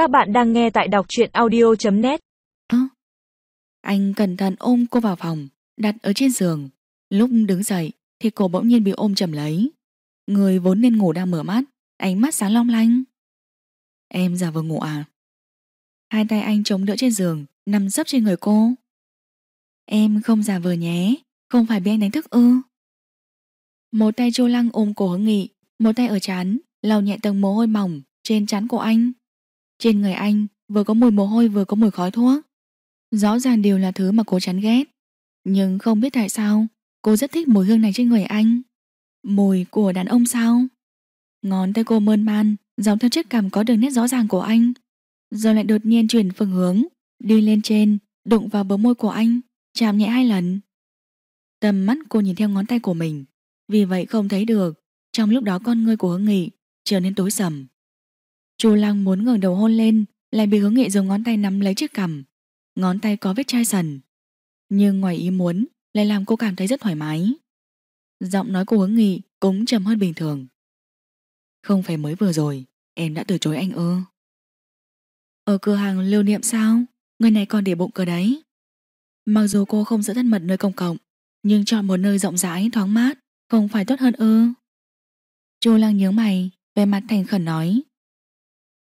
Các bạn đang nghe tại đọc truyện audio.net Anh cẩn thận ôm cô vào phòng, Đặt ở trên giường. Lúc đứng dậy thì cô bỗng nhiên bị ôm chầm lấy. Người vốn nên ngủ đang mở mắt, Ánh mắt sáng long lanh. Em giả vờ ngủ à? Hai tay anh chống đỡ trên giường, Nằm sấp trên người cô. Em không giả vờ nhé, Không phải bị anh đánh thức ư? Một tay Châu Lăng ôm cổ hướng nghị, Một tay ở chán, lau nhẹ tầng mồ hôi mỏng Trên chán của anh. Trên người anh vừa có mùi mồ hôi vừa có mùi khói thuốc. Rõ ràng đều là thứ mà cô chán ghét. Nhưng không biết tại sao, Cô rất thích mùi hương này trên người anh. Mùi của đàn ông sao? Ngón tay cô mơn man Dòng theo chiếc cằm có đường nét rõ ràng của anh. Rồi lại đột nhiên chuyển phương hướng, Đi lên trên, Đụng vào bờ môi của anh, Chạm nhẹ hai lần. Tầm mắt cô nhìn theo ngón tay của mình. Vì vậy không thấy được, Trong lúc đó con ngươi của Hương nghị Trở nên tối sầm. Chu Lăng muốn ngẩng đầu hôn lên, Lại bị hướng nghị dùng ngón tay nắm lấy chiếc cằm. Ngón tay có vết chai sần. Nhưng ngoài ý muốn, Lại làm cô cảm thấy rất thoải mái. Giọng nói của hướng nghị cũng trầm hơn bình thường. Không phải mới vừa rồi, Em đã từ chối anh ư? Ở cửa hàng lưu niệm sao? Người này còn để bụng cờ đấy. Mặc dù cô không giữ thân mật nơi công cộng, Nhưng chọn một nơi rộng rãi, thoáng mát, Không phải tốt hơn ư? Chu Lăng nhớ mày, vẻ mặt thành khẩn nói.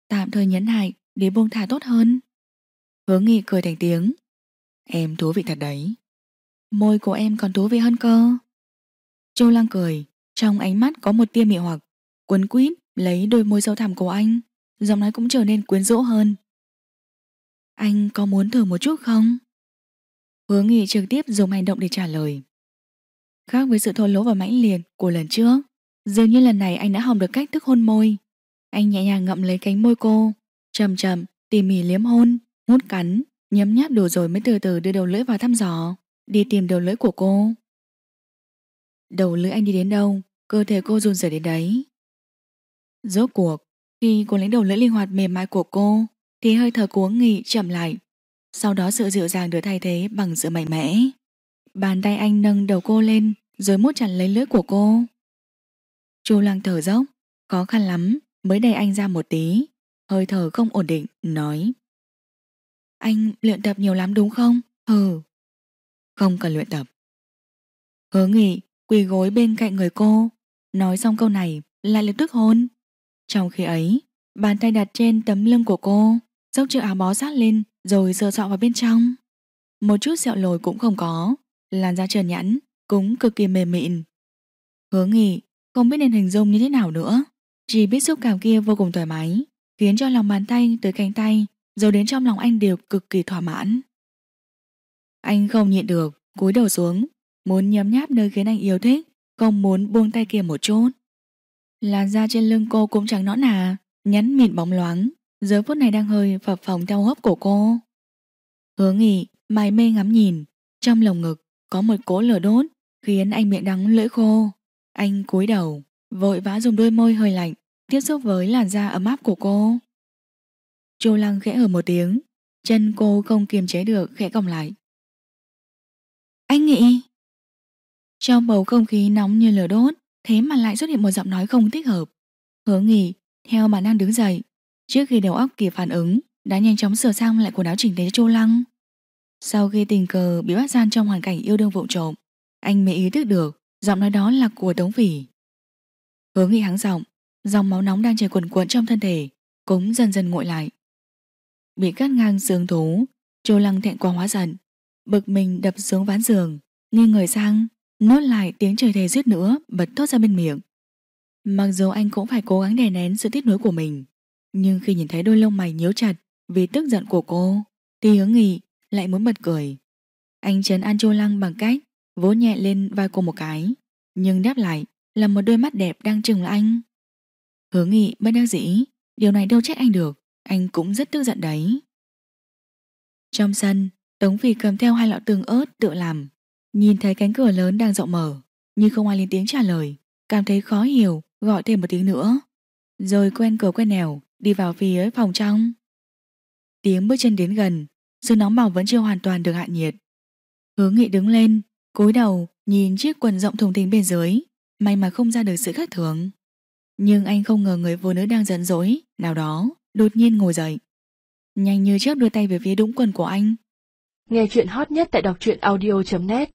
Tạm thời nhẫn hại để buông thả tốt hơn. Hướng nghị cười thành tiếng. Em thú vị thật đấy. Môi của em còn thú vị hơn cơ. Châu Lăng cười. Trong ánh mắt có một tia mị hoặc. Cuốn quýt, lấy đôi môi sâu thẳm của anh. Giọng nói cũng trở nên quyến rũ hơn. Anh có muốn thử một chút không? Hướng nghị trực tiếp dùng hành động để trả lời. Khác với sự thô lỗ và mãnh liệt của lần trước, Dường như lần này anh đã học được cách thức hôn môi. Anh nhẹ nhàng ngậm lấy cánh môi cô Chậm chậm, tỉ mỉ liếm hôn Hút cắn, nhấm nháp đủ rồi mới từ từ đưa đầu lưỡi vào thăm dò Đi tìm đầu lưỡi của cô. Đầu lưỡi anh đi đến đâu? Cơ thể cô run rẩy đến đấy. Rốt cuộc Khi cô lấy đầu lưỡi linh hoạt mềm mại của cô Thì hơi thở cuống nghị chậm lại. Sau đó sự dịu dàng được thay thế bằng sự mạnh mẽ. Bàn tay anh nâng đầu cô lên Rồi mút chặt lấy lưỡi của cô. Chu lăng thở dốc Khó khăn lắm mới đẩy anh ra một tí, Hơi thở không ổn định, Nói. Anh luyện tập nhiều lắm đúng không? Hừ Không cần luyện tập. Hứa nghị quỳ gối bên cạnh người cô, Nói xong câu này, lại lập tức hôn. Trong khi ấy, Bàn tay đặt trên tấm lưng của cô Dốc chiếc áo bó sát lên Rồi sờ sọ vào bên trong. Một chút sẹo lồi cũng không có, Làn da trơn nhẵn Cũng cực kỳ mềm mịn. Hứa nghị không biết nên hình dung như thế nào nữa. Chỉ biết xúc cảm kia vô cùng thoải mái, Khiến cho lòng bàn tay tới cánh tay Rồi đến trong lòng anh đều cực kỳ thỏa mãn. Anh không nhịn được, cúi đầu xuống, Muốn nhấm nháp nơi khiến anh yêu thích, Không muốn buông tay kia một chút. Làn da trên lưng cô cũng chẳng nõn nà, Nhắn mịn bóng loáng, Giờ phút này đang hơi phập phồng theo hấp của cô. Hứa nghỉ Mày mê ngắm nhìn, Trong lồng ngực có một cỗ lửa đốt Khiến anh miệng đắng lưỡi khô. Anh cúi đầu. Vội vã dùng đôi môi hơi lạnh, Tiếp xúc với làn da ấm áp của cô. Chu lăng khẽ ở một tiếng, Chân cô không kiềm chế được, khẽ còng lại. Anh nghĩ Trong bầu không khí nóng như lửa đốt, Thế mà lại xuất hiện một giọng nói không thích hợp. Hứa nghỉ Theo bản năng đứng dậy, Trước khi đầu óc kịp phản ứng, Đã nhanh chóng sửa sang lại quần áo chỉnh tề cho Chu Lăng. Sau khi tình cờ bị bắt gian trong hoàn cảnh yêu đương vụng trộm, Anh mới ý thức được Giọng nói đó là của Tống Phỉ. Hướng nghị hắng giọng, Dòng máu nóng đang chảy cuồn cuộn trong thân thể, Cũng dần dần nguội lại. Bị cắt ngang xương thú, Chu Lăng thẹn quá hóa giận, Bực mình đập xuống ván giường, Nghiêng người sang, Nuốt lại tiếng trời thề giết nữa, Bật thốt ra bên miệng. Mặc dù anh cũng phải cố gắng đè nén sự tiếc nuối của mình, Nhưng khi nhìn thấy đôi lông mày nhíu chặt Vì tức giận của cô, Thì hướng nghị lại muốn bật cười. Anh trấn an Chu Lăng bằng cách Vỗ nhẹ lên vai cô một cái, Nhưng đáp lại là một đôi mắt đẹp đang trừng là anh. Hứa nghị bất đắc dĩ, Điều này đâu trách anh được, Anh cũng rất tức giận đấy. Trong sân, Tống Phi cầm theo hai lọ tương ớt tự làm, Nhìn thấy cánh cửa lớn đang rộng mở, Nhưng không ai lên tiếng trả lời, Cảm thấy khó hiểu, Gọi thêm một tiếng nữa. Rồi quen cửa quen nẻo, Đi vào phía phòng trong. Tiếng bước chân đến gần Sự nóng bỏng vẫn chưa hoàn toàn được hạ nhiệt. Hứa nghị đứng lên, cúi đầu, nhìn chiếc quần rộng thùng thình bên dưới. May mà không ra được sự khác thường. Nhưng anh không ngờ người phụ nữ đang giận dỗi, Nào đó, đột nhiên ngồi dậy. Nhanh như chớp đưa tay về phía đũng quần của anh. Nghe chuyện hot nhất tại đọc truyện audio.net